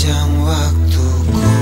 panjang waktuku.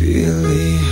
really